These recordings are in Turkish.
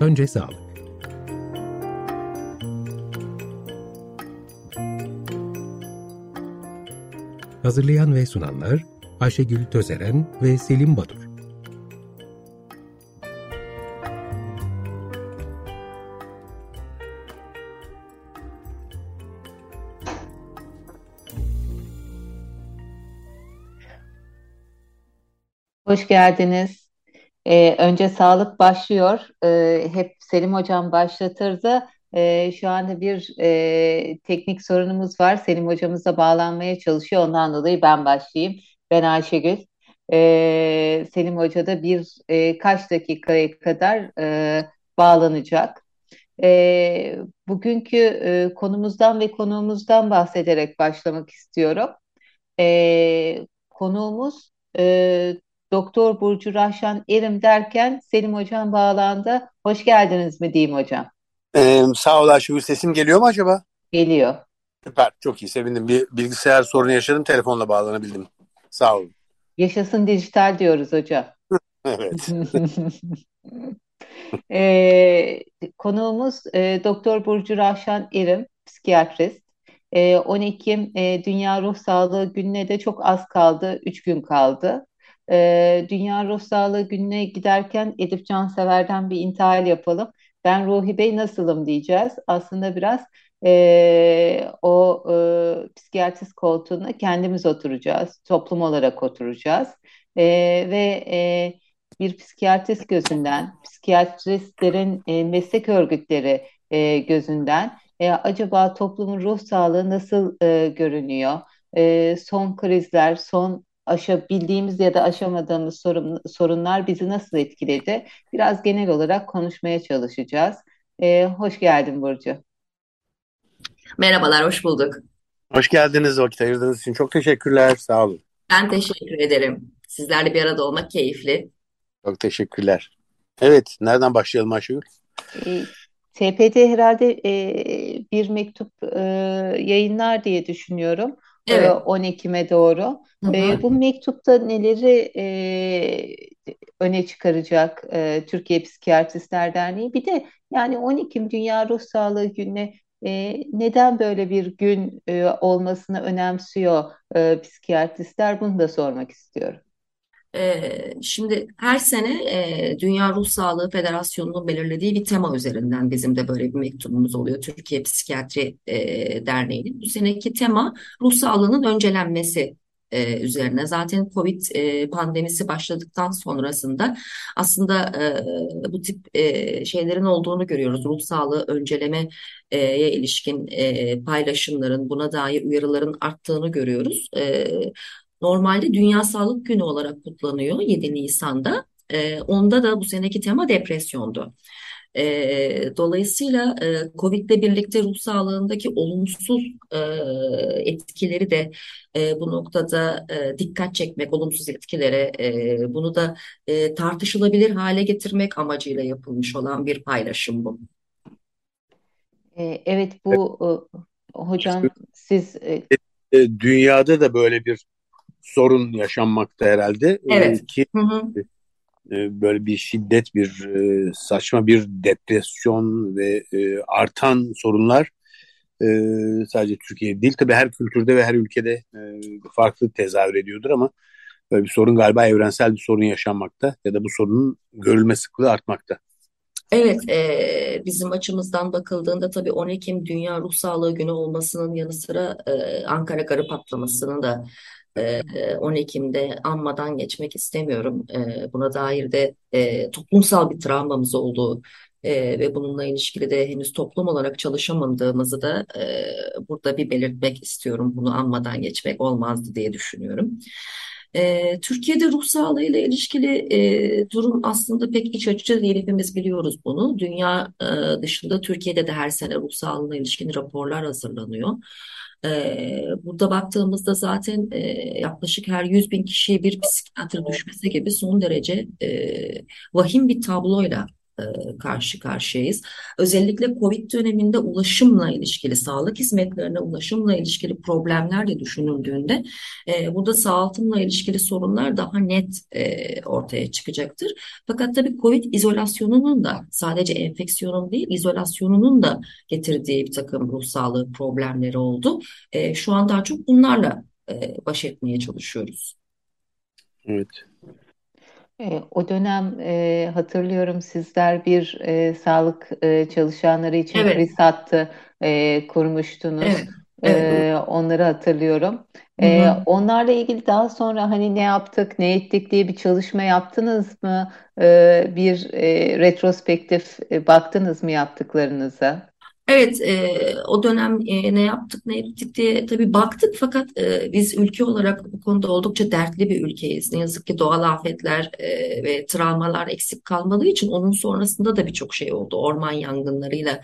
Önce sağlık. Hazırlayan ve sunanlar Ayşegül Tözeren ve Selim Badur. Hoş geldiniz. Ee, önce sağlık başlıyor. Ee, hep Selim Hocam başlatırdı. Ee, şu anda bir e, teknik sorunumuz var. Selim Hocamızla bağlanmaya çalışıyor. Ondan dolayı ben başlayayım. Ben Ayşegül. Ee, Selim Hoca da bir e, kaç dakikaya kadar e, bağlanacak. Ee, bugünkü e, konumuzdan ve konuğumuzdan bahsederek başlamak istiyorum. Ee, konuğumuz e, Doktor Burcu Rahşan Erim derken Selim Hocam bağlandı. Hoş geldiniz mi diyeyim hocam? Ee, sağ ol Ayşegül. Sesim geliyor mu acaba? Geliyor. Süper. Çok iyi. Sevindim. Bir bilgisayar sorunu yaşadım. Telefonla bağlanabildim. Sağ olun. Yaşasın dijital diyoruz hocam. Evet. Ee, konuğumuz e, Doktor Burcu Rahşan Erim, psikiyatrist. E, 10 Ekim e, Dünya Ruh Sağlığı Günü'ne de çok az kaldı, 3 gün kaldı. E, Dünya Ruh Sağlığı Günü'ne giderken Edip Cansever'den bir intihal yapalım. Ben Ruhi Bey nasılım diyeceğiz. Aslında biraz e, o e, psikiyatrist koltuğuna kendimiz oturacağız, toplum olarak oturacağız. E, ve e, bir psikiyatrist gözünden, psikiyatristlerin e, meslek örgütleri e, gözünden e, acaba toplumun ruh sağlığı nasıl e, görünüyor? E, son krizler, son aşabildiğimiz ya da aşamadığımız sorun, sorunlar bizi nasıl etkiledi? Biraz genel olarak konuşmaya çalışacağız. E, hoş geldin Burcu. Merhabalar, hoş bulduk. Hoş geldiniz. Vakit ayırdığınız için çok teşekkürler. Sağ olun. Ben teşekkür ederim. Sizlerle bir arada olmak keyifli. Çok teşekkürler. Evet, nereden başlayalım Ayşegül? E, TPD herhalde e, bir mektup e, yayınlar diye düşünüyorum. E, Evet. 10 Ekim'e doğru. Hı hı. bu mektupta neleri e, öne çıkaracak e, Türkiye Psikiyatristler Derneği? Bir de yani 10 Ekim Dünya Ruh Sağlığı Günü'ne e, neden böyle bir gün e, olmasını önemsiyor e, psikiyatristler? Bunu da sormak istiyorum. Ee, şimdi her sene e, Dünya Ruh Sağlığı Federasyonu'nun belirlediği bir tema üzerinden bizim de böyle bir mektubumuz oluyor. Türkiye Psikiyatri e, Derneği'nin. Bu seneki tema ruh sağlığının öncelenmesi e, üzerine. Zaten Covid pandemisi başladıktan sonrasında aslında bu tip şeylerin olduğunu görüyoruz. Ruh sağlığı öncelemeye ilişkin paylaşımların, buna dair uyarıların arttığını görüyoruz. E, Normalde Dünya Sağlık Günü olarak kutlanıyor 7 Nisan'da. Ee, onda da bu seneki tema depresyondu. Ee, dolayısıyla e, Covid'le birlikte ruh sağlığındaki olumsuz e, etkileri de e, bu noktada e, dikkat çekmek, olumsuz etkilere e, bunu da e, tartışılabilir hale getirmek amacıyla yapılmış olan bir paylaşım bu. E, evet bu e, hocam siz e, E, Dünyada da böyle bir sorun yaşanmakta herhalde. E, Evet. ki Hı hı. e, böyle bir şiddet, bir e, saçma bir depresyon ve e, artan sorunlar e, sadece Türkiye değil tabii her kültürde ve her ülkede e, farklı tezahür ediyordur ama böyle bir sorun galiba evrensel bir sorun yaşanmakta ya da bu sorunun görülme sıklığı artmakta. Evet, eee, bizim açımızdan bakıldığında tabii 10 Ekim Dünya Ruh Sağlığı Günü olmasının yanı sıra eee, Ankara Garı patlamasını da eee, 10 Ekim'de anmadan geçmek istemiyorum. Buna dair de toplumsal bir travmamız olduğu ve bununla ilişkili de henüz toplum olarak çalışamadığımızı da burada bir belirtmek istiyorum. Bunu anmadan geçmek olmazdı diye düşünüyorum. Türkiye'de ruh sağlığı ile ilişkili durum aslında pek iç açıcı değil. Hepimiz biliyoruz bunu. Dünya dışında Türkiye'de de her sene ruh sağlığına ilişkin raporlar hazırlanıyor. Ee, burada baktığımızda zaten e, yaklaşık her 100 bin kişiye bir psikiyatr düşmesi gibi son derece e, vahim bir tabloyla e, karşı karşıyayız. Özellikle Covid döneminde ulaşımla ilişkili, sağlık hizmetlerine ulaşımla ilişkili problemler de düşünüldüğünde e, burada sağaltımla ilişkili sorunlar daha net e, ortaya çıkacaktır. Fakat tabii Covid izolasyonunun da sadece enfeksiyonun değil, izolasyonunun da getirdiği bir takım ruh sağlığı problemleri oldu. E, şu an daha çok bunlarla e, baş etmeye çalışıyoruz. Evet. E, o dönem e, hatırlıyorum sizler bir e, sağlık e, çalışanları için Evet, kriz hattı e, kurmuştunuz. evet, evet. E, onları hatırlıyorum. E, onlarla ilgili daha sonra hani ne yaptık, ne ettik diye bir çalışma yaptınız mı? E, bir e, retrospektif e, baktınız mı yaptıklarınıza? Evet, e, o dönem e, ne yaptık ne ettik diye tabii baktık fakat e, biz ülke olarak bu konuda oldukça dertli bir ülkeyiz. Ne yazık ki doğal afetler e, ve travmalar eksik kalmadığı için onun sonrasında da birçok şey oldu. Orman yangınlarıyla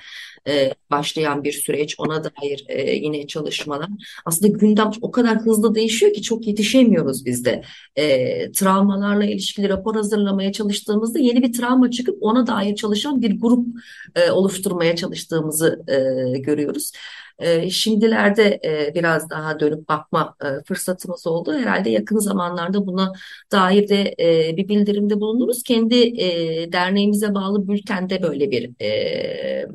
e, başlayan bir süreç, ona dair e, yine çalışmalar. Aslında gündem o kadar hızlı değişiyor ki çok yetişemiyoruz biz de. E, travmalarla ilişkili rapor hazırlamaya çalıştığımızda yeni bir travma çıkıp ona dair çalışan bir grup e, oluşturmaya çalıştığımızı e, görüyoruz. E, şimdilerde e, biraz daha dönüp bakma e, fırsatımız oldu. Herhalde yakın zamanlarda buna dair de e, bir bildirimde bulunuruz. Kendi e, derneğimize bağlı bültende böyle bir e,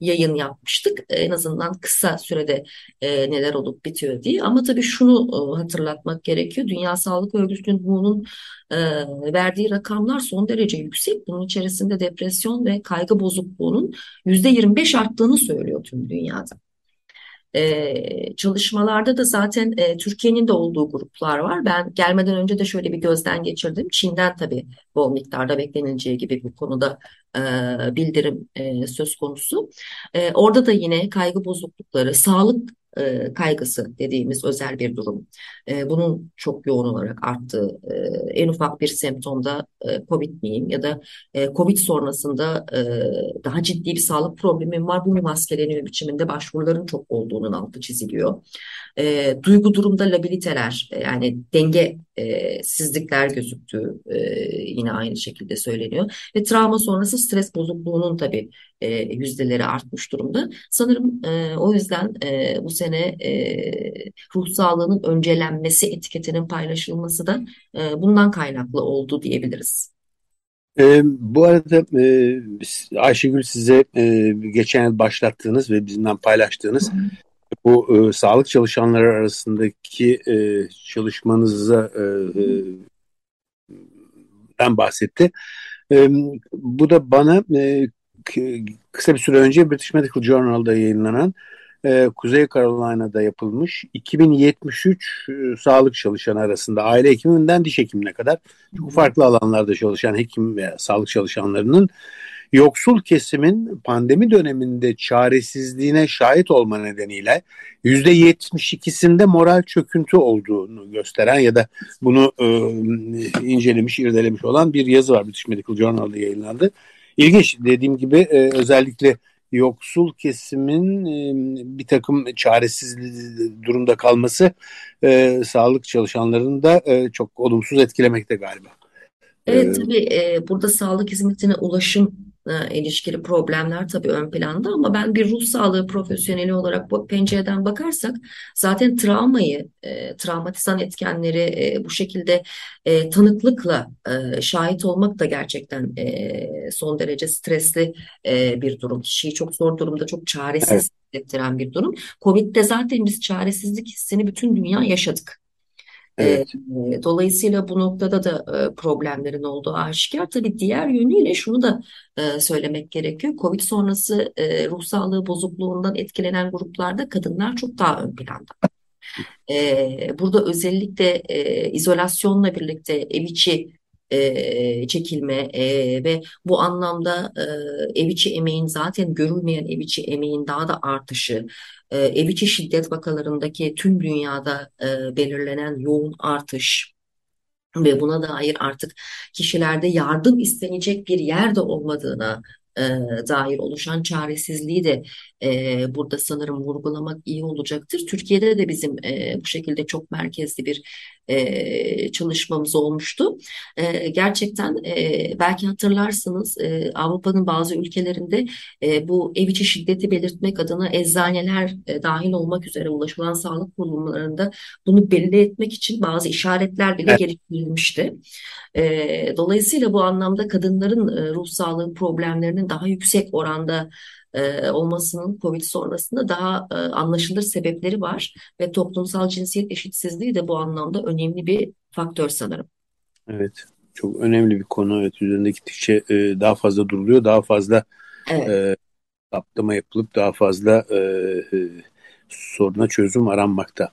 yayın yapmıştık. En azından kısa sürede e, neler olup bitiyor diye. Ama tabii şunu e, hatırlatmak gerekiyor. Dünya Sağlık Örgütü'nün e, verdiği rakamlar son derece yüksek. Bunun içerisinde depresyon ve kaygı bozukluğunun %25 arttığını söylüyor tüm dünyada. Ee, çalışmalarda da zaten e, Türkiye'nin de olduğu gruplar var. Ben gelmeden önce de şöyle bir gözden geçirdim. Çin'den tabii bol miktarda beklenileceği gibi bu konuda e, bildirim e, söz konusu. Orada da yine kaygı bozuklukları, sağlık e, kaygısı dediğimiz özel bir durum. E, bunun çok yoğun olarak arttığı e, en ufak bir semptomda COVID miyim ya da COVID sonrasında daha ciddi bir sağlık problemim var. Bu mu maskeleniyor biçiminde başvuruların çok olduğunun altı çiziliyor. E, duygu durumda labiliteler e, yani dengesizlikler gözüktüğü e, yine aynı şekilde söyleniyor. Ve travma sonrası stres bozukluğunun tabii e, yüzdeleri artmış durumda. Sanırım e, o yüzden e, bu sene e, ruh sağlığının öncelenmesi etiketinin paylaşılması da e, bundan kaynaklı oldu diyebiliriz. E, bu arada e, Ayşegül size e, geçen yıl başlattığınız ve bizimle paylaştığınız bu e, sağlık çalışanları arasındaki e, çalışmanıza e, e, bahsetti. E, bu da bana e, kısa bir süre önce British Medical Journal'da yayınlanan e, Kuzey Carolina'da yapılmış 2073 e, sağlık çalışanı arasında aile hekiminden diş hekimine kadar çok farklı alanlarda çalışan hekim ve sağlık çalışanlarının yoksul kesimin pandemi döneminde çaresizliğine şahit olma nedeniyle %72'sinde moral çöküntü olduğunu gösteren ya da bunu e, incelemiş, irdelemiş olan bir yazı var. British Medical Journal'da yayınlandı. İlginç dediğim gibi e, özellikle yoksul kesimin e, bir takım çaresiz durumda kalması e, sağlık çalışanlarını da e, çok olumsuz etkilemekte galiba. Evet tabii e, burada sağlık hizmetine ulaşım e, ilişkili problemler tabii ön planda ama ben bir ruh sağlığı profesyoneli olarak bu pencereden bakarsak zaten travmayı, e, travmatizan etkenleri e, bu şekilde e, tanıklıkla e, şahit olmak da gerçekten e, son derece stresli e, bir durum. Kişiyi çok zor durumda, çok çaresiz Evet. hissettiren bir durum. Covid'de zaten biz çaresizlik hissini bütün dünya yaşadık. Evet. Dolayısıyla bu noktada da problemlerin olduğu aşikar. Tabii diğer yönüyle şunu da söylemek gerekiyor. Covid sonrası e, ruh sağlığı bozukluğundan etkilenen gruplarda kadınlar çok daha ön planda. Burada özellikle izolasyonla birlikte ev içi çekilme ve bu anlamda e, ev içi emeğin zaten görülmeyen ev içi emeğin daha da artışı, e, ev içi şiddet vakalarındaki tüm dünyada e, belirlenen yoğun artış ve buna dair artık kişilerde yardım istenecek bir yer de olmadığına e, dair oluşan çaresizliği de e, burada sanırım vurgulamak iyi olacaktır. Türkiye'de de bizim e, bu şekilde çok merkezli bir e, çalışmamız olmuştu. E, gerçekten e, belki hatırlarsınız e, Avrupa'nın bazı ülkelerinde e, bu ev içi şiddeti belirtmek adına eczaneler e, dahil olmak üzere ulaşılan sağlık kurumlarında bunu belli etmek için bazı işaretler bile evet. geliştirilmişti. E, dolayısıyla bu anlamda kadınların e, ruh sağlığı problemlerinin daha yüksek oranda e, olmasının COVID sonrasında daha e, anlaşılır sebepleri var ve toplumsal cinsiyet eşitsizliği de bu anlamda önemli bir faktör sanırım. Evet, çok önemli bir konu. Evet, üzerinde gittikçe e, daha fazla duruluyor, daha fazla evet. e, saptama yapılıp daha fazla e, e, soruna çözüm aranmakta.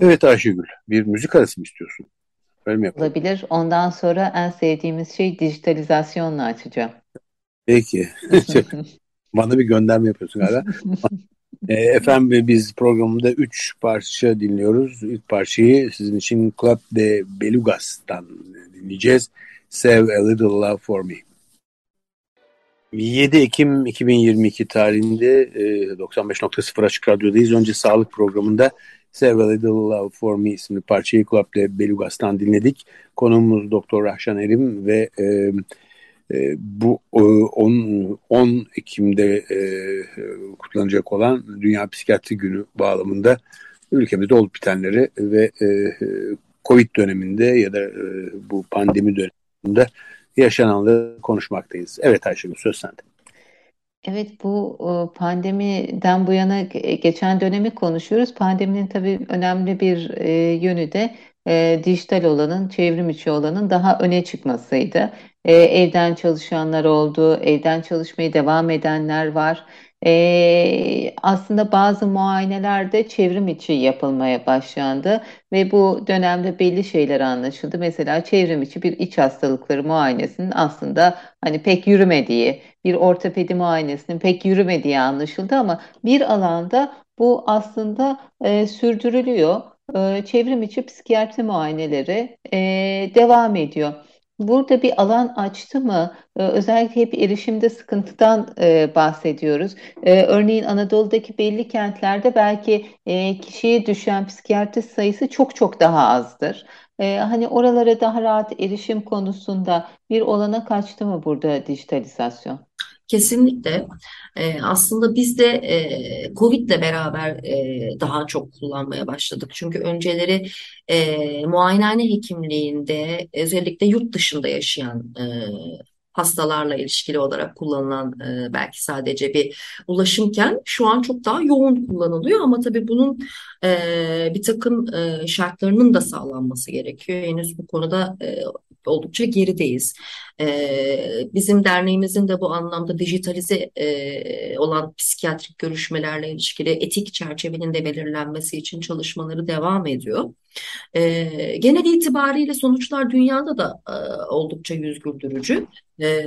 Evet Ayşegül, bir müzik arası mı istiyorsun? Öyle mi yapalım? Olabilir. Ondan sonra en sevdiğimiz şey dijitalizasyonla açacağım. Peki. Bana bir gönderme yapıyorsun galiba. e, efendim biz programda üç parça dinliyoruz. İlk parçayı sizin için Club de Belugas'tan dinleyeceğiz. Save a Little Love for Me. 7 Ekim 2022 tarihinde e, 95.0 Açık Radyo'dayız. Önce sağlık programında Save a Little Love for Me isimli parçayı Club de Belugas'tan dinledik. Konuğumuz Doktor Rahşan Erim ve e, e, bu 10, 10 Ekim'de e, kutlanacak olan Dünya Psikiyatri Günü bağlamında ülkemizde olup bitenleri ve e, Covid döneminde ya da e, bu pandemi döneminde yaşananları konuşmaktayız. Evet Ayşegül söz sende. Evet bu pandemiden bu yana geçen dönemi konuşuyoruz. Pandeminin tabii önemli bir e, yönü de e, dijital olanın, çevrim içi olanın daha öne çıkmasıydı. E, evden çalışanlar oldu, evden çalışmaya devam edenler var. E, aslında bazı muayenelerde çevrim içi yapılmaya başlandı ve bu dönemde belli şeyler anlaşıldı. Mesela çevrim içi bir iç hastalıkları muayenesinin aslında hani pek yürümediği, bir ortopedi muayenesinin pek yürümediği anlaşıldı ama bir alanda bu aslında e, sürdürülüyor. E, çevrim içi psikiyatri muayeneleri e, devam ediyor. Burada bir alan açtı mı? Ee, özellikle hep erişimde sıkıntıdan e, bahsediyoruz. Örneğin Anadolu'daki belli kentlerde belki e, kişiye düşen psikiyatrist sayısı çok çok daha azdır. Hani oralara daha rahat erişim konusunda bir olana kaçtı mı burada dijitalizasyon? Kesinlikle. E, aslında biz de e, Covid'le beraber e, daha çok kullanmaya başladık. Çünkü önceleri e, muayenehane hekimliğinde özellikle yurt dışında yaşayan e, hastalarla ilişkili olarak kullanılan e, belki sadece bir ulaşımken şu an çok daha yoğun kullanılıyor ama tabii bunun e, bir takım e, şartlarının da sağlanması gerekiyor. Henüz bu konuda e, oldukça gerideyiz. E, bizim derneğimizin de bu anlamda dijitalize e, olan psikiyatrik görüşmelerle ilişkili etik çerçevenin de belirlenmesi için çalışmaları devam ediyor. E, genel itibariyle sonuçlar dünyada da e, oldukça yüz güldürücü. E,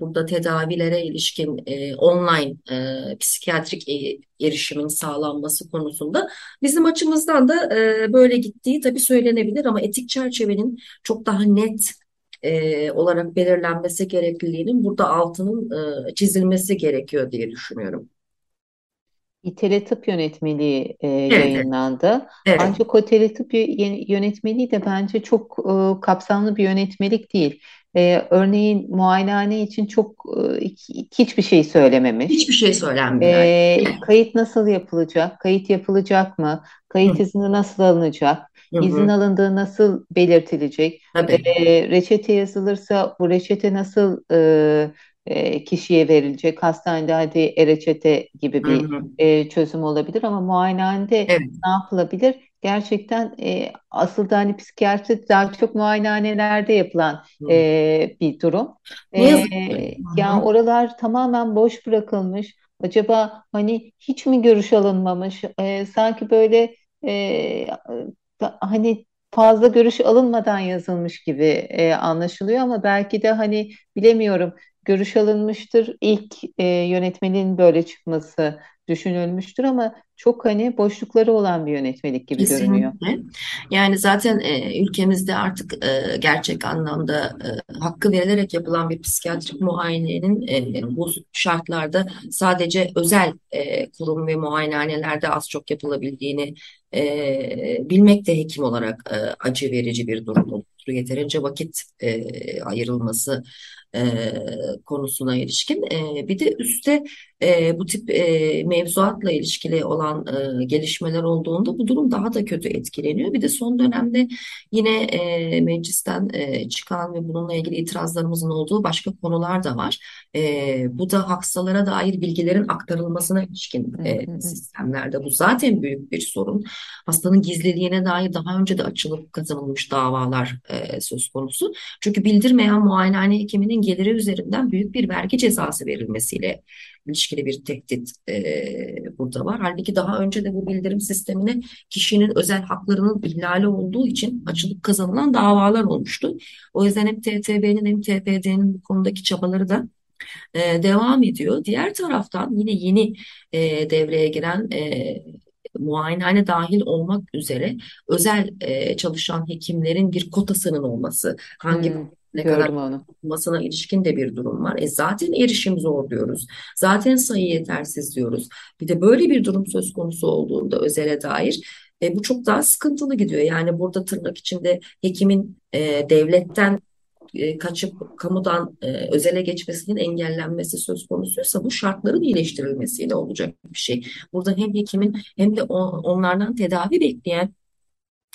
burada tedavilere ilişkin e, online e, psikiyatrik e, erişimin sağlanması konusunda bizim açımızdan da e, böyle gittiği tabii söylenebilir ama etik çerçevenin çok daha net e, olarak belirlenmesi gerekliliğinin burada altının e, çizilmesi gerekiyor diye düşünüyorum. Teletıp yönetmeliği e, evet. yayınlandı. Evet. Ancak o teletıp yönetmeliği de bence çok e, kapsamlı bir yönetmelik değil. E, örneğin muayenehane için çok e, hiçbir şey söylememiş. Hiçbir şey söylenmiyor. E, kayıt nasıl yapılacak? Kayıt yapılacak mı? Kayıt izni nasıl alınacak? Hı İzin alındığı nasıl belirtilecek? E, reçete yazılırsa bu reçete nasıl e, e, kişiye verilecek? Hastanede hadi e-reçete gibi bir. E, çözüm olabilir ama muayenehanede evet. ne yapılabilir? Gerçekten e, aslında hani psikiyatri daha çok muayenehanelerde yapılan e, bir durum. E, yani oralar tamamen boş bırakılmış. Acaba hani hiç mi görüş alınmamış? E, sanki böyle e, hani fazla görüş alınmadan yazılmış gibi e, anlaşılıyor ama belki de hani bilemiyorum görüş alınmıştır. İlk e, yönetmenin böyle çıkması düşünülmüştür ama çok hani boşlukları olan bir yönetmelik gibi Kesinlikle. görünüyor. Yani zaten e, ülkemizde artık e, gerçek anlamda e, hakkı verilerek yapılan bir psikiyatrik muayenenin e, bu şartlarda sadece özel e, kurum ve muayenehanelerde az çok yapılabildiğini e, bilmek de hekim olarak e, acı verici bir durum olur. Yeterince vakit e, ayrılması e, konusuna ilişkin. E, bir de üstte e, bu tip e, mevzuatla ilişkili olan e, gelişmeler olduğunda bu durum daha da kötü etkileniyor. Bir de son dönemde yine e, meclisten e, çıkan ve bununla ilgili itirazlarımızın olduğu başka konular da var. E, bu da hastalara dair bilgilerin aktarılmasına ilişkin e, sistemlerde. Bu zaten büyük bir sorun. Hastanın gizliliğine dair daha önce de açılıp kazanılmış davalar e, söz konusu. Çünkü bildirmeyen muayenehane hekiminin geliri üzerinden büyük bir vergi cezası verilmesiyle ilişkili bir tehdit e, burada var. Halbuki daha önce de bu bildirim sistemine kişinin özel haklarının ihlali olduğu için açılıp kazanılan davalar olmuştu. O yüzden hem TTB'nin hem TPD'nin bu konudaki çabaları da e, devam ediyor. Diğer taraftan yine yeni e, devreye giren e, muayenehane dahil olmak üzere özel e, çalışan hekimlerin bir kotasının olması, hangi Hmm, ne gördüm kadar onu. olmasına ilişkin de bir durum var. E zaten erişim zor diyoruz. Zaten sayı yetersiz diyoruz. Bir de böyle bir durum söz konusu olduğunda özele dair e, bu çok daha sıkıntılı gidiyor. Yani burada tırnak içinde hekimin e, devletten e, kaçıp kamudan e, özele geçmesinin engellenmesi söz konusuysa bu şartların iyileştirilmesiyle olacak bir şey. Burada hem hekimin hem de on, onlardan tedavi bekleyen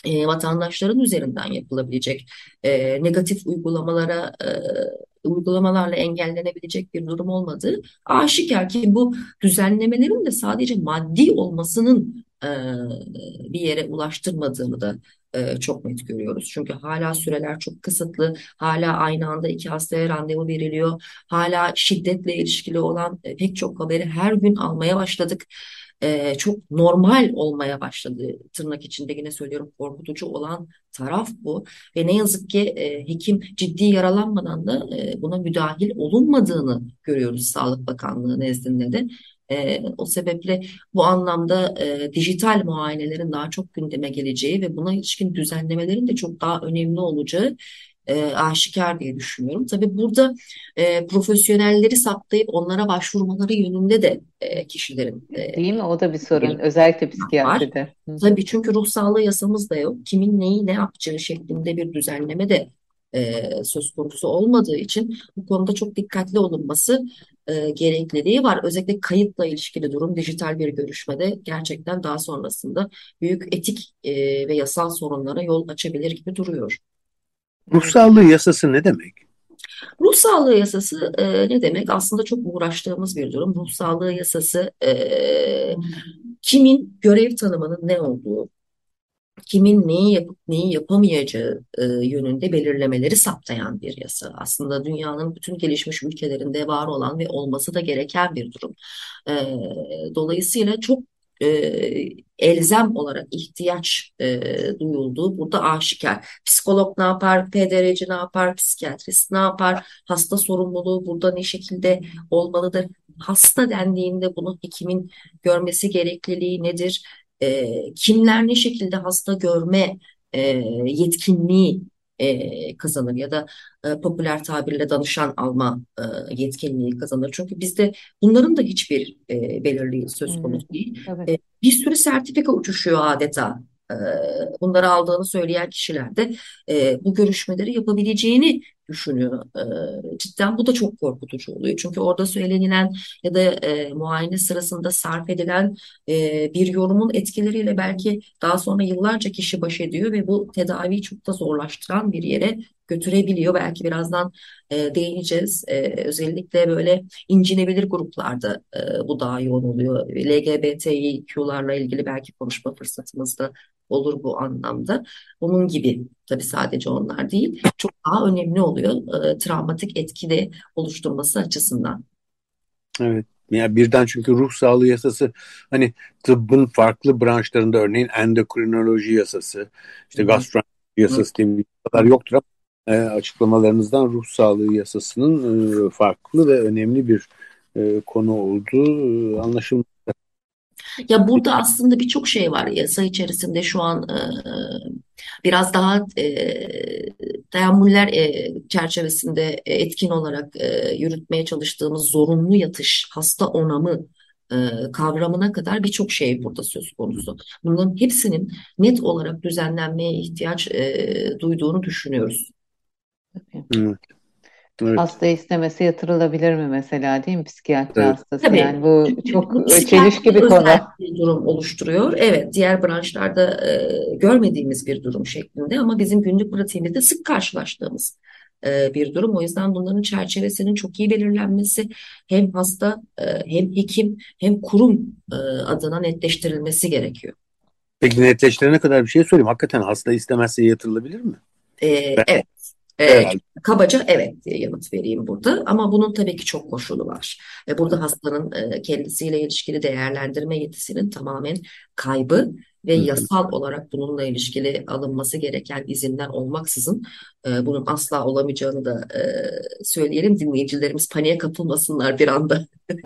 e, vatandaşların üzerinden yapılabilecek e, negatif uygulamalara e, uygulamalarla engellenebilecek bir durum olmadığı aşikar ki bu düzenlemelerin de sadece maddi olmasının e, bir yere ulaştırmadığını da e, çok net görüyoruz. Çünkü hala süreler çok kısıtlı, hala aynı anda iki hastaya randevu veriliyor, hala şiddetle ilişkili olan e, pek çok haberi her gün almaya başladık e, çok normal olmaya başladı. Tırnak içinde yine söylüyorum korkutucu olan taraf bu. Ve ne yazık ki e, hekim ciddi yaralanmadan da e, buna müdahil olunmadığını görüyoruz Sağlık Bakanlığı nezdinde de. E, o sebeple bu anlamda e, dijital muayenelerin daha çok gündeme geleceği ve buna ilişkin düzenlemelerin de çok daha önemli olacağı e, aşikar diye düşünüyorum. Tabii burada e, profesyonelleri saptayıp onlara başvurmaları yönünde de e, kişilerin e, Değil mi? O da bir sorun. Özellikle psikiyatride. Hı. Tabii çünkü ruh sağlığı yasamız da yok. Kimin neyi ne yapacağı şeklinde bir düzenleme de e, söz konusu olmadığı için bu konuda çok dikkatli olunması e, gerekliliği var. Özellikle kayıtla ilişkili durum dijital bir görüşmede gerçekten daha sonrasında büyük etik e, ve yasal sorunlara yol açabilir gibi duruyor. Ruh sağlığı yasası ne demek? Ruh sağlığı yasası e, ne demek? Aslında çok uğraştığımız bir durum. Ruh sağlığı yasası e, kimin görev tanımının ne olduğu, kimin neyi yapıp neyi yapamayacağı e, yönünde belirlemeleri saptayan bir yasa. Aslında dünyanın bütün gelişmiş ülkelerinde var olan ve olması da gereken bir durum. E, dolayısıyla çok e, elzem olarak ihtiyaç e, duyulduğu burada aşikar. Psikolog ne yapar, PDR'ci ne yapar, psikiyatrist ne yapar, hasta sorumluluğu burada ne şekilde olmalıdır? Hasta dendiğinde bunu hekimin görmesi gerekliliği nedir? E, kimler ne şekilde hasta görme e, yetkinliği e, kazanır ya da e, popüler tabirle danışan alma e, yetkinliği kazanır. Çünkü bizde bunların da hiçbir e, belirliği söz konusu değil. Evet. E, bir sürü sertifika uçuşuyor adeta. E, bunları aldığını söyleyen kişiler de e, bu görüşmeleri yapabileceğini düşünüyor. E, cidden bu da çok korkutucu oluyor. Çünkü orada söylenilen ya da e, muayene sırasında sarf edilen e, bir yorumun etkileriyle belki daha sonra yıllarca kişi baş ediyor ve bu tedaviyi çok da zorlaştıran bir yere götürebiliyor. Belki birazdan e, değineceğiz. Özellikle böyle incinebilir gruplarda bu daha yoğun oluyor. LGBTİQ'larla ilgili belki konuşma fırsatımız da olur bu anlamda. Bunun gibi tabii sadece onlar değil. Çok daha önemli oluyor e, travmatik etki de oluşturması açısından. Evet. Yani birden çünkü ruh sağlığı yasası hani tıbbın farklı branşlarında örneğin endokrinoloji yasası, işte gastroenteroloji yasası diye bir yasalar yoktur ama e, açıklamalarınızdan ruh sağlığı yasasının e, farklı ve önemli bir e, konu olduğu e, anlaşılmakta. Ya burada aslında birçok şey var. Yasa içerisinde şu an e, biraz daha e, teamüller e, çerçevesinde etkin olarak e, yürütmeye çalıştığımız zorunlu yatış, hasta onamı e, kavramına kadar birçok şey burada söz konusu. Bunların hepsinin net olarak düzenlenmeye ihtiyaç e, duyduğunu düşünüyoruz. Evet. Evet. Hasta istemesi yatırılabilir mi mesela değil mi psikiyatri evet. hastası? Tabii. Yani bu çok çelişki bir konu. bir durum oluşturuyor. Evet, diğer branşlarda e, görmediğimiz bir durum şeklinde ama bizim günlük pratiğimizde sık karşılaştığımız e, bir durum. O yüzden bunların çerçevesinin çok iyi belirlenmesi hem hasta e, hem hekim hem kurum e, adına netleştirilmesi gerekiyor. Peki netleştirene kadar bir şey sorayım. Hakikaten hasta istemezse yatırılabilir mi? Ee, ben, evet. Ee, kabaca evet diye yanıt vereyim burada ama bunun tabii ki çok koşulu var. Ve burada hastanın e, kendisiyle ilişkili değerlendirme yetisinin tamamen kaybı ve yasal olarak bununla ilişkili alınması gereken izinler olmaksızın e, bunun asla olamayacağını da e, söyleyelim. Dinleyicilerimiz paniğe kapılmasınlar bir anda.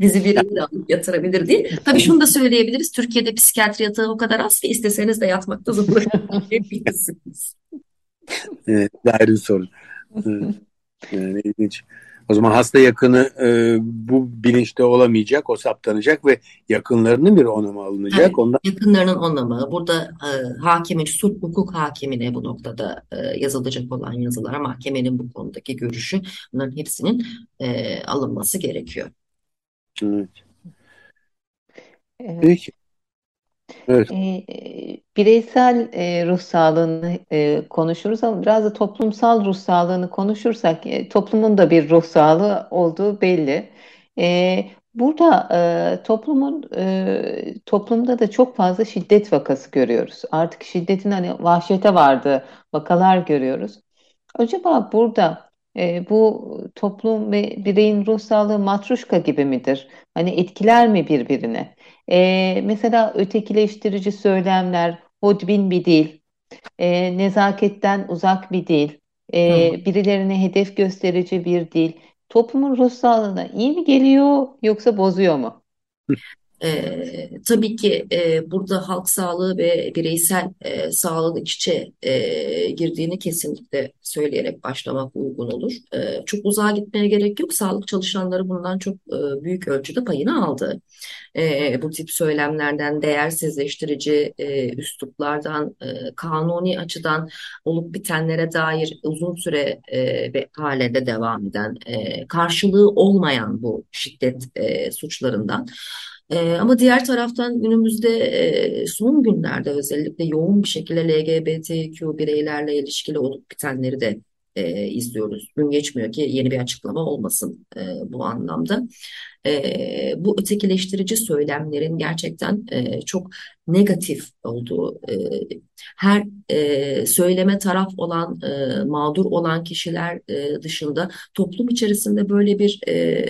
Bizi bir yere alıp yatırabilir diye. Tabii şunu da söyleyebiliriz. Türkiye'de psikiyatri yatağı o kadar az ki isteseniz de yatmakta zorlanabilirsiniz. Evet, ayrı bir sorun. yani ilginç. O zaman hasta yakını e, bu bilinçte olamayacak, o saptanacak ve yakınlarının bir onamı alınacak. Evet, Ondan... Yakınlarının onamı. Burada e, hakimin, sulh hukuk hakimine bu noktada e, yazılacak olan yazılar, mahkemenin bu konudaki görüşü bunların hepsinin e, alınması gerekiyor. Evet. evet. Peki. Evet. E, bireysel e, ruh sağlığını e, konuşuruz ama biraz da toplumsal ruh sağlığını konuşursak e, toplumun da bir ruh sağlığı olduğu belli. E, burada e, toplumun e, toplumda da çok fazla şiddet vakası görüyoruz. Artık şiddetin hani vahşete vardığı vakalar görüyoruz. Acaba burada e, bu toplum ve bireyin ruh sağlığı matruşka gibi midir? Hani etkiler mi birbirine? E, mesela ötekileştirici söylemler, hodbin bir dil, e, nezaketten uzak bir dil, e, birilerine hedef gösterici bir dil, toplumun ruh sağlığına iyi mi geliyor yoksa bozuyor mu? E, tabii ki e, burada halk sağlığı ve bireysel e, sağlığın iç içe e, girdiğini kesinlikle söyleyerek başlamak uygun olur. E, çok uzağa gitmeye gerek yok. Sağlık çalışanları bundan çok e, büyük ölçüde payını aldı. E, bu tip söylemlerden, değersizleştirici e, üsluplardan, e, kanuni açıdan olup bitenlere dair uzun süre e, ve halede devam eden, e, karşılığı olmayan bu şiddet e, suçlarından e, ama diğer taraftan günümüzde e, son günlerde özellikle yoğun bir şekilde LGBTQ bireylerle ilişkili olup bitenleri de e, izliyoruz. Gün geçmiyor ki yeni bir açıklama olmasın e, bu anlamda. E, bu ötekileştirici söylemlerin gerçekten e, çok negatif olduğu, e, her e, söyleme taraf olan, e, mağdur olan kişiler e, dışında toplum içerisinde böyle bir e,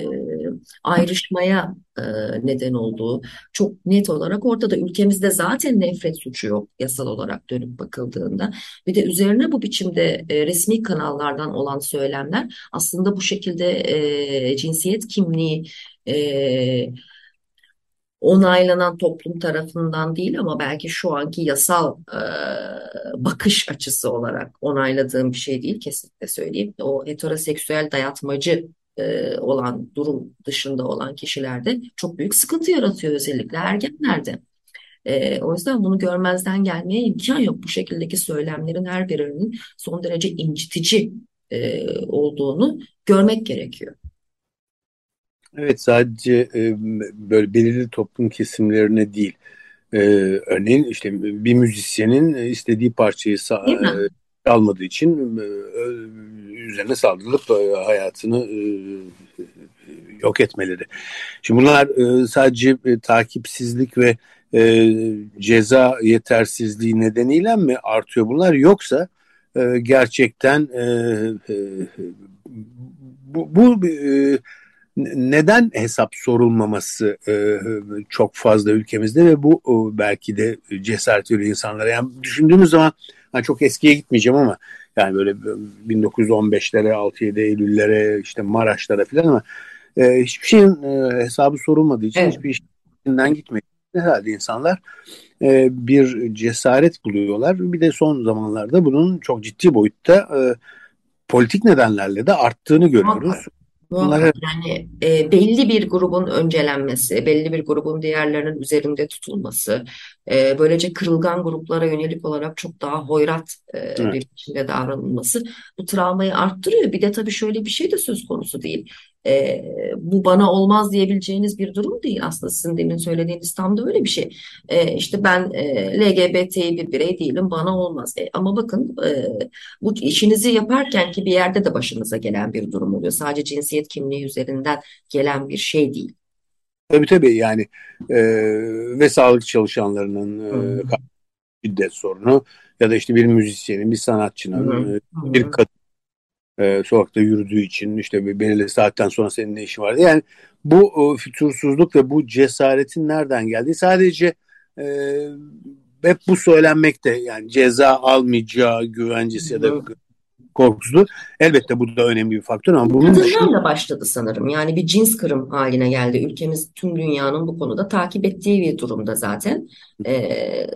ayrışmaya e, neden olduğu çok net olarak ortada. Ülkemizde zaten nefret suçu yok yasal olarak dönüp bakıldığında. Bir de üzerine bu biçimde e, resmi kanallardan olan söylemler aslında bu şekilde e, cinsiyet kimliği e, onaylanan toplum tarafından değil ama belki şu anki yasal e, bakış açısı olarak onayladığım bir şey değil kesinlikle söyleyeyim. O heteroseksüel dayatmacı e, olan durum dışında olan kişilerde çok büyük sıkıntı yaratıyor özellikle ergenlerde. E, o yüzden bunu görmezden gelmeye imkan yok. Bu şekildeki söylemlerin her birinin son derece incitici e, olduğunu görmek gerekiyor. Evet sadece e, böyle belirli toplum kesimlerine değil. Örneğin işte bir müzisyenin istediği parçayı sa- almadığı için e, üzerine saldırılıp e, hayatını e, yok etmeleri. Şimdi bunlar sadece takipsizlik ve ceza yetersizliği nedeniyle mi artıyor bunlar yoksa gerçekten bu, bu neden hesap sorulmaması çok fazla ülkemizde ve bu belki de cesaret veriyor insanlara. Yani düşündüğümüz zaman yani çok eskiye gitmeyeceğim ama yani böyle 1915'lere, 6-7 Eylül'lere, işte Maraş'lara falan ama e, hiçbir şeyin e, hesabı sorulmadığı için evet. hiçbir işinden gitmedi. herhalde insanlar e, bir cesaret buluyorlar. Bir de son zamanlarda bunun çok ciddi boyutta e, politik nedenlerle de arttığını görüyoruz. Muhakkak yani e, belli bir grubun öncelenmesi, belli bir grubun diğerlerinin üzerinde tutulması, e, böylece kırılgan gruplara yönelik olarak çok daha hoyrat e, evet. bir biçimde davranılması bu travmayı arttırıyor. Bir de tabii şöyle bir şey de söz konusu değil. E, bu bana olmaz diyebileceğiniz bir durum değil aslında sizin demin söylediğiniz tam da öyle bir şey. E, işte ben e, LGBT'yi bir birey değilim bana olmaz. E, ama bakın e, bu işinizi yaparken ki bir yerde de başınıza gelen bir durum oluyor. Sadece cinsiyet kimliği üzerinden gelen bir şey değil. Tabii tabii yani e, ve sağlık çalışanlarının e, şiddet sorunu ya da işte bir müzisyenin, bir sanatçının, hı. bir kadın e, sokakta yürüdüğü için işte belirli saatten sonra senin ne işin vardı. Yani bu e, fütursuzluk ve bu cesaretin nereden geldiği sadece e, hep bu söylenmekte yani ceza almayacağı güvencesi ya da korkusu. Elbette bu da önemli bir faktör ama bunun dışında... başladı sanırım. Yani bir cins kırım haline geldi. Ülkemiz tüm dünyanın bu konuda takip ettiği bir durumda zaten. Ee,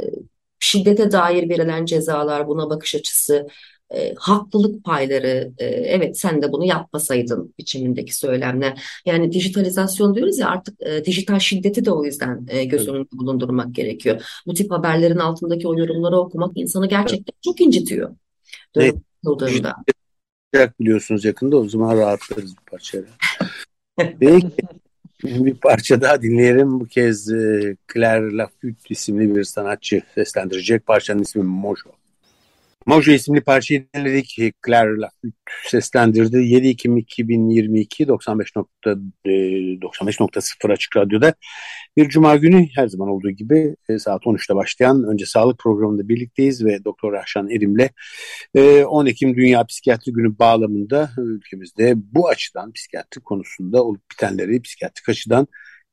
şiddete dair verilen cezalar, buna bakış açısı, e, haklılık payları, e, evet sen de bunu yapmasaydın biçimindeki söylemler. Yani dijitalizasyon diyoruz ya artık e, dijital şiddeti de o yüzden e, göz önünde bulundurmak gerekiyor. Bu tip haberlerin altındaki o yorumları okumak insanı gerçekten çok incitiyor. Evet. Biliyorsunuz yakında o zaman rahatlarız bir parçayla. Peki bir parça daha dinleyelim. Bu kez e, Claire Lafute isimli bir sanatçı seslendirecek. Parçanın ismi Mojo. Mojo isimli parçayı dinledik. Claire seslendirdi. 7 Ekim 2022 95.0 95 Açık Radyo'da bir cuma günü her zaman olduğu gibi e, saat 13'te başlayan önce sağlık programında birlikteyiz ve Doktor Rahşan Erim'le 10 e, Ekim Dünya Psikiyatri Günü bağlamında ülkemizde bu açıdan psikiyatri konusunda olup bitenleri psikiyatrik açıdan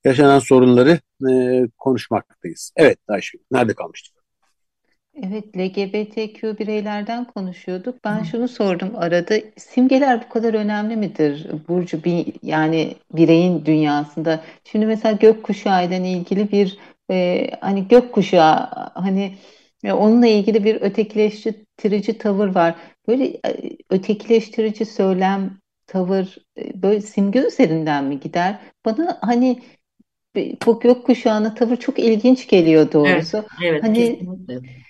yaşanan sorunları e, konuşmaktayız. Evet Ayşe nerede kalmıştık? Evet, LGBTQ bireylerden konuşuyorduk. Ben şunu sordum arada. Simgeler bu kadar önemli midir Burcu bir yani bireyin dünyasında? Şimdi mesela gökkuşağı ile ilgili bir e, hani gökkuşağı hani e, onunla ilgili bir ötekileştirici tavır var. Böyle e, ötekileştirici söylem, tavır e, böyle simge üzerinden mi gider? Bana hani bu gökkuşağına tavır çok ilginç geliyor doğrusu. Evet, evet hani kesinlikle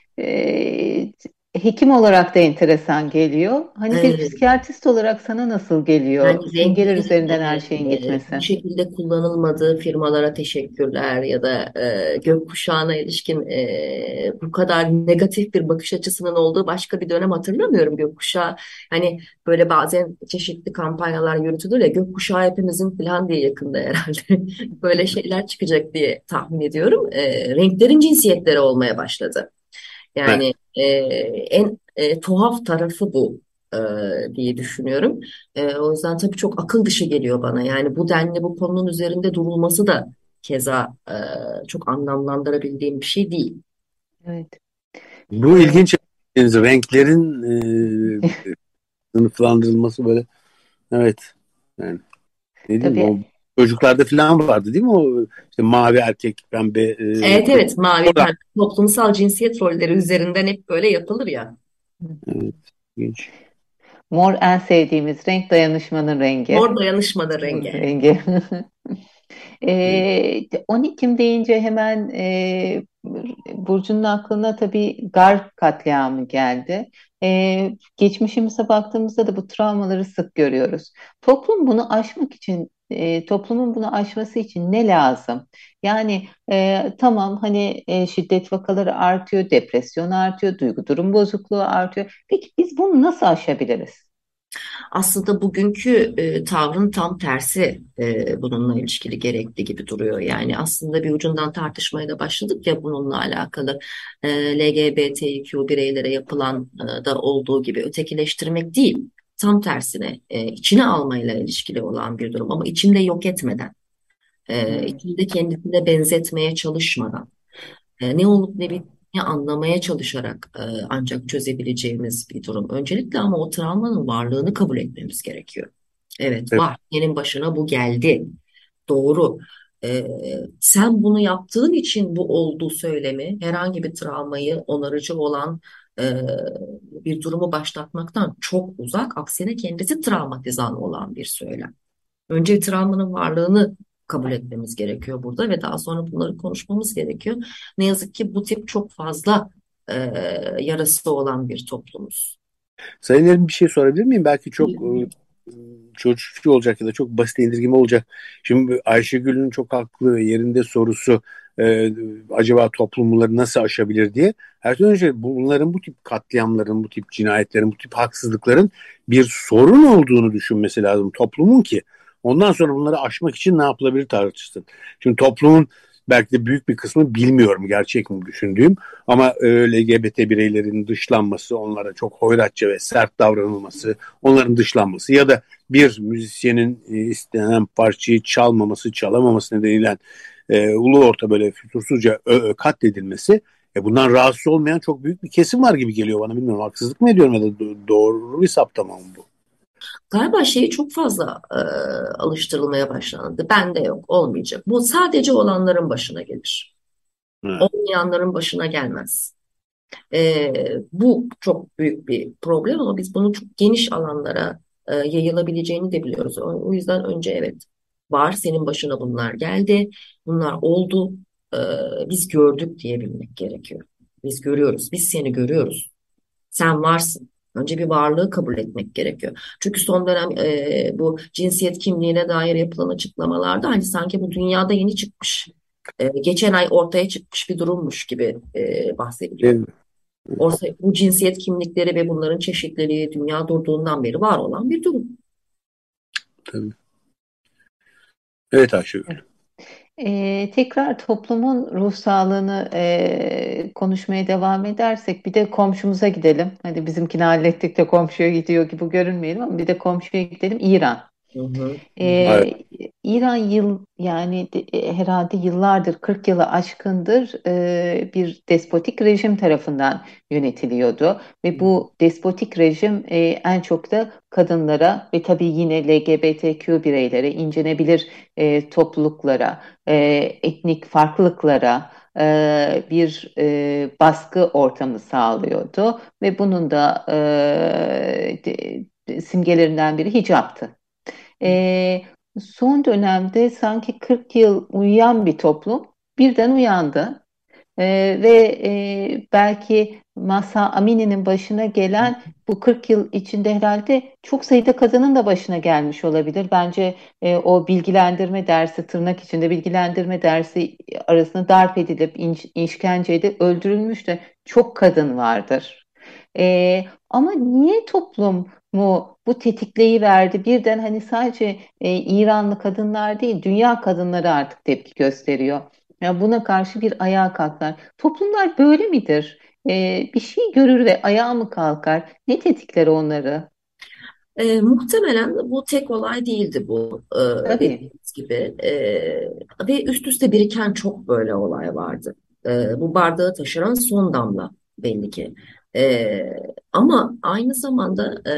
hekim olarak da enteresan geliyor. Hani bir psikiyatrist olarak sana nasıl geliyor? Yani Simgeler üzerinden her şeyin gitmesi. Bu şekilde kullanılmadığı firmalara teşekkürler ya da e, gökkuşağına ilişkin e, bu kadar negatif bir bakış açısının olduğu başka bir dönem hatırlamıyorum gökkuşağı. Hani böyle bazen çeşitli kampanyalar yürütülür ya gökkuşağı hepimizin falan diye yakında herhalde böyle şeyler çıkacak diye tahmin ediyorum. E, renklerin cinsiyetleri olmaya başladı. Yani e, en e, tuhaf tarafı bu e, diye düşünüyorum. E, o yüzden tabii çok akıl dışı geliyor bana. Yani bu denli bu konunun üzerinde durulması da keza e, çok anlamlandırabildiğim bir şey değil. Evet. Bu ilginç renklerin e, sınıflandırılması böyle evet yani ne diyeyim, o çocuklarda falan vardı değil mi o işte mavi erkek pembe e, Evet evet mavi orada. pembe toplumsal cinsiyet rolleri üzerinden hep böyle yapılır ya. Evet ilginç. Mor en sevdiğimiz renk dayanışmanın rengi. Mor dayanışmanın rengi. rengi. e, 10 Ekim deyince hemen e, Burcu'nun aklına tabii Gar katliamı geldi. E, geçmişimize baktığımızda da bu travmaları sık görüyoruz. Toplum bunu aşmak için e, toplumun bunu aşması için ne lazım? Yani e, tamam hani e, şiddet vakaları artıyor, depresyon artıyor, duygu durum bozukluğu artıyor. Peki biz bunu nasıl aşabiliriz? Aslında bugünkü e, tavrın tam tersi e, bununla ilişkili gerekli gibi duruyor. Yani aslında bir ucundan tartışmaya da başladık ya bununla alakalı e, LGBTQ bireylere yapılan e, da olduğu gibi ötekileştirmek değil tam tersine e, içine almayla ilişkili olan bir durum ama içinde yok etmeden, e, içinde kendisine benzetmeye çalışmadan, e, ne olup ne bittiğini anlamaya çalışarak e, ancak çözebileceğimiz bir durum. Öncelikle ama o travmanın varlığını kabul etmemiz gerekiyor. Evet, evet. var. Senin başına bu geldi. Doğru. e, sen bunu yaptığın için bu oldu söylemi herhangi bir travmayı onarıcı olan e, bir durumu başlatmaktan çok uzak. Aksine kendisi travmatizan olan bir söylem. Önce travmanın varlığını kabul etmemiz gerekiyor burada ve daha sonra bunları konuşmamız gerekiyor. Ne yazık ki bu tip çok fazla e, yarası olan bir toplumuz. Sayın Erim bir şey sorabilir miyim? Belki çok e, çocukçu olacak ya da çok basit indirgeme olacak. Şimdi Ayşegül'ün çok haklı ve yerinde sorusu e, acaba toplum bunları nasıl aşabilir diye. Her şeyden önce bunların bu tip katliamların, bu tip cinayetlerin, bu tip haksızlıkların bir sorun olduğunu düşünmesi lazım toplumun ki ondan sonra bunları aşmak için ne yapılabilir tartışsın. Şimdi toplumun belki de büyük bir kısmı bilmiyorum gerçek mi düşündüğüm ama LGBT bireylerin dışlanması, onlara çok hoyratça ve sert davranılması, onların dışlanması ya da bir müzisyenin e, istenen parçayı çalmaması, çalamaması nedeniyle e, ulu orta böyle fütursuzca ö, ö, katledilmesi e, bundan rahatsız olmayan çok büyük bir kesim var gibi geliyor bana bilmiyorum haksızlık mı ediyorum ya da doğru bir saptama mı bu? Galiba şeyi çok fazla e, alıştırılmaya başlandı. Bende yok, olmayacak. Bu sadece olanların başına gelir. Evet. Olmayanların başına gelmez. E, bu çok büyük bir problem ama biz bunu çok geniş alanlara e, yayılabileceğini de biliyoruz. O, o yüzden önce evet var, senin başına bunlar geldi, bunlar oldu, e, biz gördük diyebilmek gerekiyor. Biz görüyoruz, biz seni görüyoruz. Sen varsın. Önce bir varlığı kabul etmek gerekiyor. Çünkü son dönem e, bu cinsiyet kimliğine dair yapılan açıklamalarda hani sanki bu dünyada yeni çıkmış, e, geçen ay ortaya çıkmış bir durummuş gibi e, bahsediliyor. Evet. Bu cinsiyet kimlikleri ve bunların çeşitliliği dünya durduğundan beri var olan bir durum. Tabii. Evet Ayşegül. Ee, tekrar toplumun ruh sağlığını e, konuşmaya devam edersek bir de komşumuza gidelim. Hadi bizimkini hallettik de komşuya gidiyor gibi görünmeyelim ama bir de komşuya gidelim İran. Hı hı. Ee, İran yıl yani e, herhalde yıllardır 40 yılı aşkındır e, bir despotik rejim tarafından yönetiliyordu ve bu despotik rejim e, en çok da kadınlara ve tabii yine LGBTQ bireylere, incinebilir e, topluluklara, e, etnik farklılıklara e, bir e, baskı ortamı sağlıyordu ve bunun da e, de, simgelerinden biri hicaptı. E, son dönemde sanki 40 yıl uyuyan bir toplum birden uyandı. E, ve e, belki Masa Amini'nin başına gelen bu 40 yıl içinde herhalde çok sayıda kadının da başına gelmiş olabilir. Bence e, o bilgilendirme dersi tırnak içinde bilgilendirme dersi arasında darp edilip inş, işkence edilip öldürülmüş de çok kadın vardır. E, ama niye toplum mu bu tetikleyi verdi. Birden hani sadece e, İranlı kadınlar değil, dünya kadınları artık tepki gösteriyor. Yani buna karşı bir ayağa kalkar. Toplumlar böyle midir? E, bir şey görür ve ayağa mı kalkar? Ne tetikler onları? E, muhtemelen bu tek olay değildi bu e, dediğiniz gibi e, ve üst üste biriken çok böyle olay vardı. E, bu bardağı taşıran son damla belli ki. E, ama aynı zamanda e,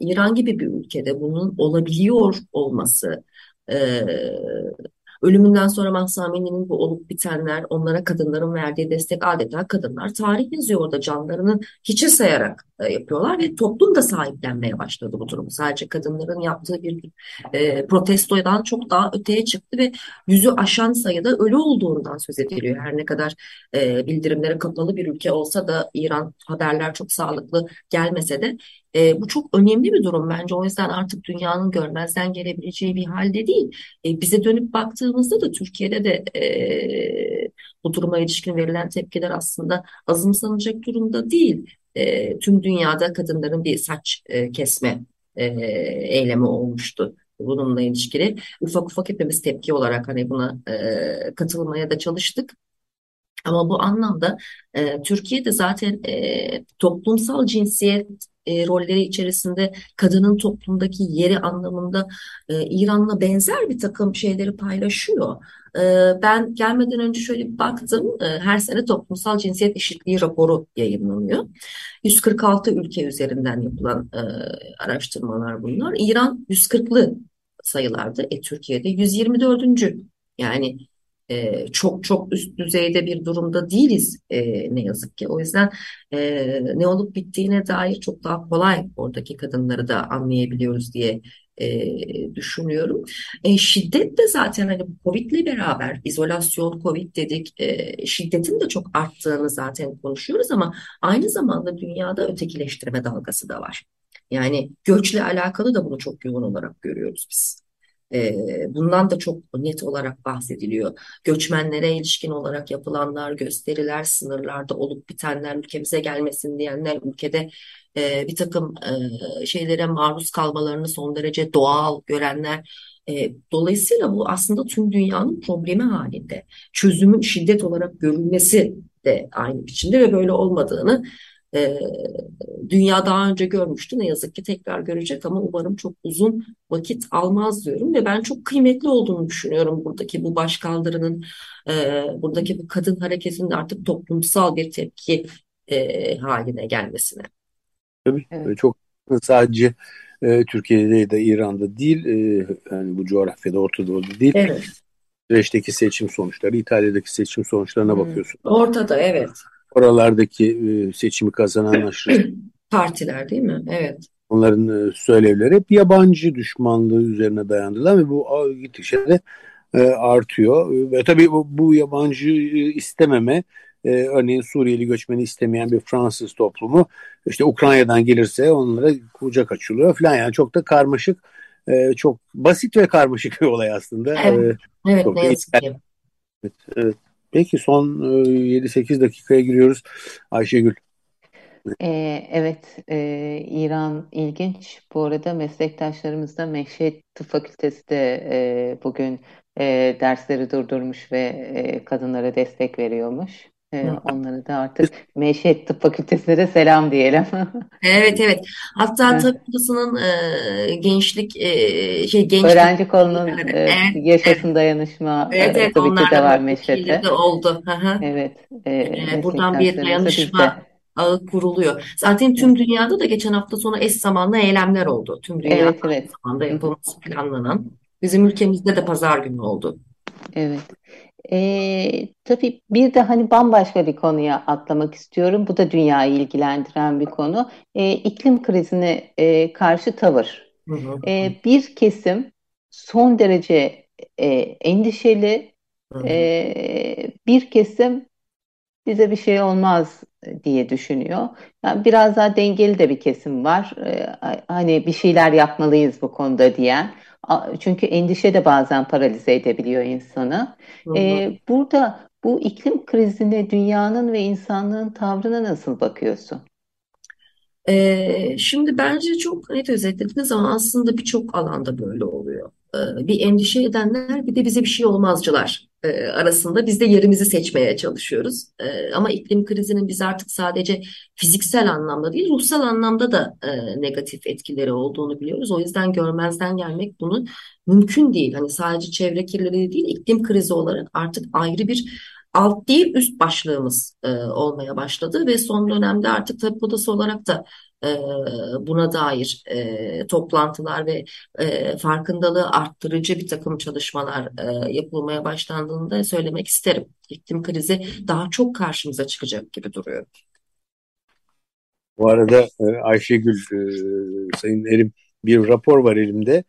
İran gibi bir ülkede bunun olabiliyor olması, e, Ölümünden sonra Mahsa Amini'nin bu olup bitenler, onlara kadınların verdiği destek adeta kadınlar tarih yazıyor orada canlarını hiçe sayarak yapıyorlar ve toplum da sahiplenmeye başladı bu durumu. Sadece kadınların yaptığı bir e, protestodan çok daha öteye çıktı ve yüzü aşan sayıda ölü olduğundan söz ediliyor. Her ne kadar e, bildirimlere kapalı bir ülke olsa da İran haberler çok sağlıklı gelmese de e, bu çok önemli bir durum bence. O yüzden artık dünyanın görmezden gelebileceği bir halde değil. E, bize dönüp baktığımızda da Türkiye'de de e, bu duruma ilişkin verilen tepkiler aslında azımsanacak durumda değil. E, tüm dünyada kadınların bir saç e, kesme e, eylemi olmuştu bununla ilişkili. Ufak ufak hepimiz tepki olarak hani buna e, katılmaya da çalıştık. Ama bu anlamda e, Türkiye'de zaten e, toplumsal cinsiyet e, rolleri içerisinde kadının toplumdaki yeri anlamında e, İran'la benzer bir takım şeyleri paylaşıyor. E, ben gelmeden önce şöyle bir baktım. E, her sene toplumsal cinsiyet eşitliği raporu yayınlanıyor. 146 ülke üzerinden yapılan e, araştırmalar bunlar. İran 140'lı sayılarda, e, Türkiye'de 124 Yani e, çok çok üst düzeyde bir durumda değiliz e, ne yazık ki. O yüzden e, ne olup bittiğine dair çok daha kolay oradaki kadınları da anlayabiliyoruz diye e, düşünüyorum. E, şiddet de zaten hani Covid'le beraber izolasyon, Covid dedik, e, şiddetin de çok arttığını zaten konuşuyoruz ama aynı zamanda dünyada ötekileştirme dalgası da var. Yani göçle alakalı da bunu çok yoğun olarak görüyoruz biz. Bundan da çok net olarak bahsediliyor. Göçmenlere ilişkin olarak yapılanlar, gösteriler, sınırlarda olup bitenler, ülkemize gelmesin diyenler, ülkede bir takım şeylere maruz kalmalarını son derece doğal görenler. Dolayısıyla bu aslında tüm dünyanın problemi halinde. Çözümün şiddet olarak görülmesi de aynı biçimde ve böyle olmadığını e, dünya daha önce görmüştü. Ne yazık ki tekrar görecek ama umarım çok uzun vakit almaz diyorum ve ben çok kıymetli olduğunu düşünüyorum buradaki bu başkaldırının, e, buradaki bu kadın hareketinin artık toplumsal bir tepki e, haline gelmesine. Tabii evet. çok sadece e, Türkiye'de de İran'da değil, e, yani bu coğrafyada Orta Doğu'da değil. Evet. Süreçteki seçim sonuçları, İtalya'daki seçim sonuçlarına hmm. bakıyorsun. Ortada evet oralardaki e, seçimi kazanan aşırı partiler değil mi? Evet. Onların e, söylevleri hep yabancı düşmanlığı üzerine dayandılar ve bu gittikçe de e, artıyor. Ve tabii bu, bu yabancı istememe örneğin Suriyeli göçmeni istemeyen bir Fransız toplumu işte Ukrayna'dan gelirse onlara kucak açılıyor falan yani çok da karmaşık çok basit ve karmaşık bir olay aslında. Evet, evet ne yazık ki. Evet, evet. Peki son 7-8 e, dakikaya giriyoruz. Ayşegül. Ee, evet, e, İran ilginç. Bu arada meslektaşlarımız da Meşhet Tıp Fakültesi de e, bugün e, dersleri durdurmuş ve e, kadınlara destek veriyormuş. Ee, onları da artık Meşhet Tıp Fakültesine de selam diyelim. evet evet. Hatta tıp odasının e, gençlik e, şey genç öğrenci kolunun e, evet, yaşasın evet. dayanışma evet, evet, tabii ki de var Meşhet'te. De oldu. evet. E, e, buradan bir dayanışma ağı kuruluyor. Zaten tüm dünyada da geçen hafta sonu eş zamanlı eylemler oldu. Tüm dünyada evet, evet. zamanda yapılması planlanan. Bizim ülkemizde de pazar günü oldu. Evet. E, tabii bir de hani bambaşka bir konuya atlamak istiyorum. Bu da dünyayı ilgilendiren bir konu. E, iklim krizine e, karşı tavır. Hı hı. E, bir kesim son derece e, endişeli, hı hı. E, bir kesim bize bir şey olmaz diye düşünüyor. Yani biraz daha dengeli de bir kesim var. E, hani bir şeyler yapmalıyız bu konuda diyen. Çünkü endişe de bazen paralize edebiliyor insanı. Ee, burada bu iklim krizine dünyanın ve insanlığın tavrına nasıl bakıyorsun? Ee, şimdi bence çok net özetlediniz ama aslında birçok alanda böyle oluyor. Ee, bir endişe edenler bir de bize bir şey olmazcılar e, arasında biz de yerimizi seçmeye çalışıyoruz. E, ama iklim krizinin biz artık sadece fiziksel anlamda değil ruhsal anlamda da e, negatif etkileri olduğunu biliyoruz. O yüzden görmezden gelmek bunu mümkün değil. Hani sadece çevre kirliliği değil iklim krizi olarak artık ayrı bir alt değil üst başlığımız e, olmaya başladı ve son dönemde artık tabip odası olarak da e, buna dair e, toplantılar ve e, farkındalığı arttırıcı bir takım çalışmalar e, yapılmaya başlandığını da söylemek isterim. İklim krizi daha çok karşımıza çıkacak gibi duruyor. Bu arada e, Ayşegül, e, Sayın Erim bir rapor var elimde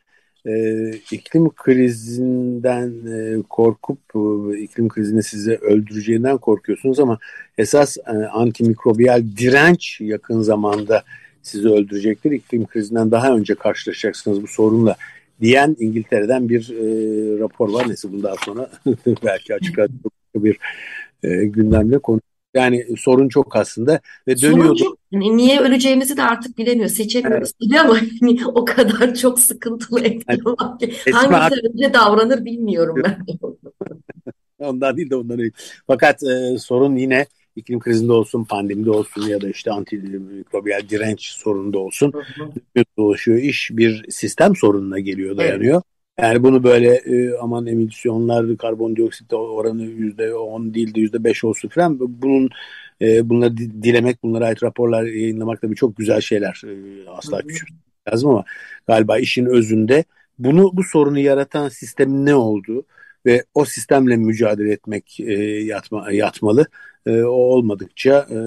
e, iklim krizinden e, korkup e, iklim krizini size öldüreceğinden korkuyorsunuz ama esas e, antimikrobiyal direnç yakın zamanda sizi öldürecektir. İklim krizinden daha önce karşılaşacaksınız bu sorunla diyen İngiltere'den bir e, rapor var. Neyse bundan sonra belki açık bir e, gündemle konu yani sorun çok aslında ve dönüyordu. Çok, niye öleceğimizi de artık bilemiyor. Seçemiyoruz evet. ama hani o kadar çok sıkıntılı ekliyor yani, ki. Hangisi önce davranır bilmiyorum ben. ondan değil de ondan değil. Fakat e, sorun yine iklim krizinde olsun, pandemide olsun ya da işte antimikrobiyal direnç sorununda olsun. Dolaşıyor iş bir sistem sorununa geliyor, dayanıyor. Yani bunu böyle e, aman emisyonlar, karbondioksit oranı yüzde on değil de yüzde beş olsun falan. Bunun e, bunları dilemek, bunlara ait raporlar yayınlamak tabii çok güzel şeyler. E, asla küçük lazım ama galiba işin özünde bunu bu sorunu yaratan sistemin ne olduğu, ve o sistemle mücadele etmek e, yatma, yatmalı. E, o olmadıkça e,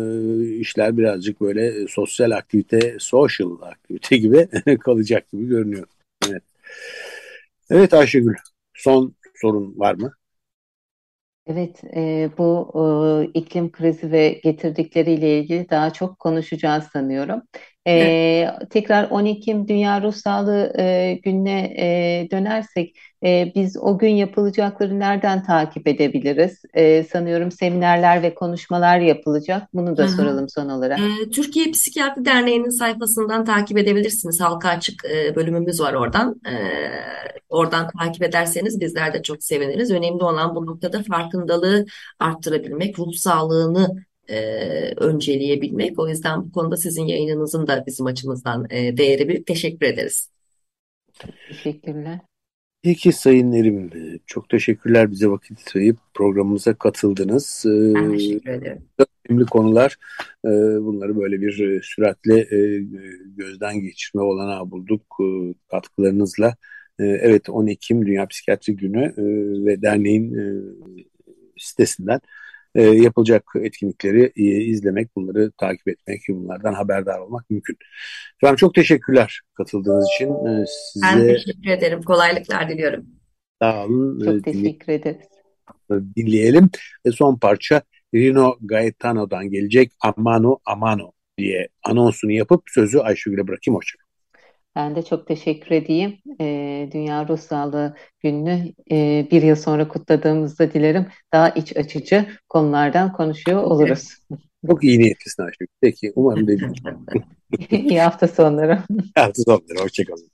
işler birazcık böyle sosyal aktivite, social aktivite gibi kalacak gibi görünüyor. Evet. Evet Ayşegül, son sorun var mı? Evet, e, bu e, iklim krizi ve getirdikleriyle ilgili daha çok konuşacağız sanıyorum. E, evet. Tekrar 12 Ekim Dünya Ruh Sağlığı e, gününe e, dönersek, e, biz o gün yapılacakları nereden takip edebiliriz? E, sanıyorum seminerler ve konuşmalar yapılacak. Bunu da Hı-hı. soralım son olarak. E, Türkiye Psikiyatri Derneği'nin sayfasından takip edebilirsiniz. Halka açık e, bölümümüz var oradan. E, oradan takip ederseniz bizler de çok seviniriz. Önemli olan bu noktada farkındalığı arttırabilmek, ruh sağlığını e, önceleyebilmek. O yüzden bu konuda sizin yayınınızın da bizim açımızdan e, değeri büyük. Teşekkür ederiz. Teşekkürler. Peki Sayın Erim, çok teşekkürler bize vakit ayırıp programımıza katıldınız. Ben teşekkür ederim. Önemli konular, bunları böyle bir süratle gözden geçirme olanağı bulduk katkılarınızla. Evet 10 Ekim Dünya Psikiyatri Günü ve derneğin sitesinden e, yapılacak etkinlikleri e, izlemek, bunları takip etmek, bunlardan haberdar olmak mümkün. Efendim çok teşekkürler katıldığınız için. E, size... Ben teşekkür ederim. Kolaylıklar diliyorum. Sağ olun. Çok teşekkür ederiz. Dinleyelim. Ve son parça Rino Gaetano'dan gelecek Amano Amano diye anonsunu yapıp sözü Ayşegül'e bırakayım. Hoşçakalın. Ben de çok teşekkür edeyim. E, Dünya Ruh Sağlığı Günü'nü e, bir yıl sonra kutladığımızda dilerim daha iç açıcı konulardan konuşuyor oluruz. Çok iyi niyetlisin Ayşegül. Peki umarım dediğim İyi hafta sonları. hafta sonları. Hoşçakalın.